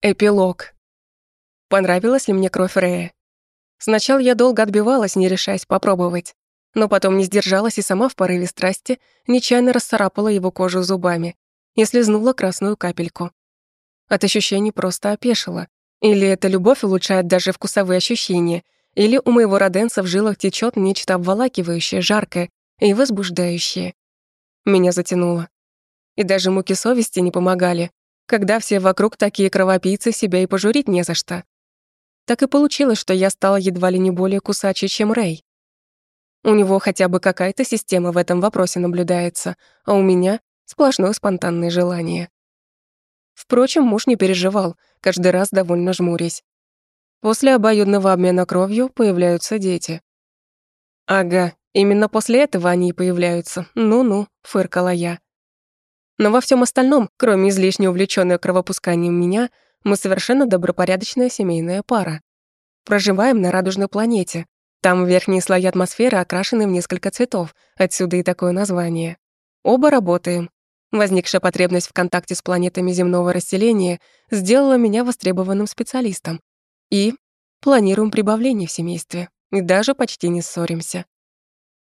Эпилог. Понравилась ли мне кровь Рея? Сначала я долго отбивалась, не решаясь попробовать, но потом не сдержалась и сама в порыве страсти нечаянно расцарапала его кожу зубами и слезнула красную капельку. От ощущений просто опешила. Или эта любовь улучшает даже вкусовые ощущения, или у моего роденца в жилах течет нечто обволакивающее, жаркое и возбуждающее. Меня затянуло. И даже муки совести не помогали, когда все вокруг такие кровопийцы, себя и пожурить не за что. Так и получилось, что я стала едва ли не более кусачей, чем Рэй. У него хотя бы какая-то система в этом вопросе наблюдается, а у меня сплошное спонтанное желание. Впрочем, муж не переживал, каждый раз довольно жмурясь. После обоюдного обмена кровью появляются дети. «Ага, именно после этого они и появляются. Ну-ну», — фыркала я. Но во всем остальном, кроме излишне увлечённой кровопусканием меня, мы совершенно добропорядочная семейная пара. Проживаем на радужной планете. Там верхние слои атмосферы окрашены в несколько цветов, отсюда и такое название. Оба работаем. Возникшая потребность в контакте с планетами земного расселения сделала меня востребованным специалистом. И планируем прибавление в семействе. И даже почти не ссоримся.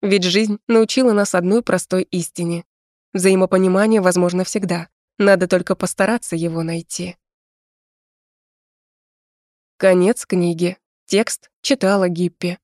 Ведь жизнь научила нас одной простой истине. Взаимопонимание возможно всегда. Надо только постараться его найти. Конец книги. Текст читала Гиппи.